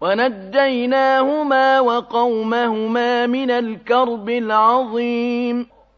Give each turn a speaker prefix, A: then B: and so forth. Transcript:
A: وَنَجَّيْنَاهُمَا وَقَوْمَهُمَا مِنَ الْكَرْبِ الْعَظِيمِ.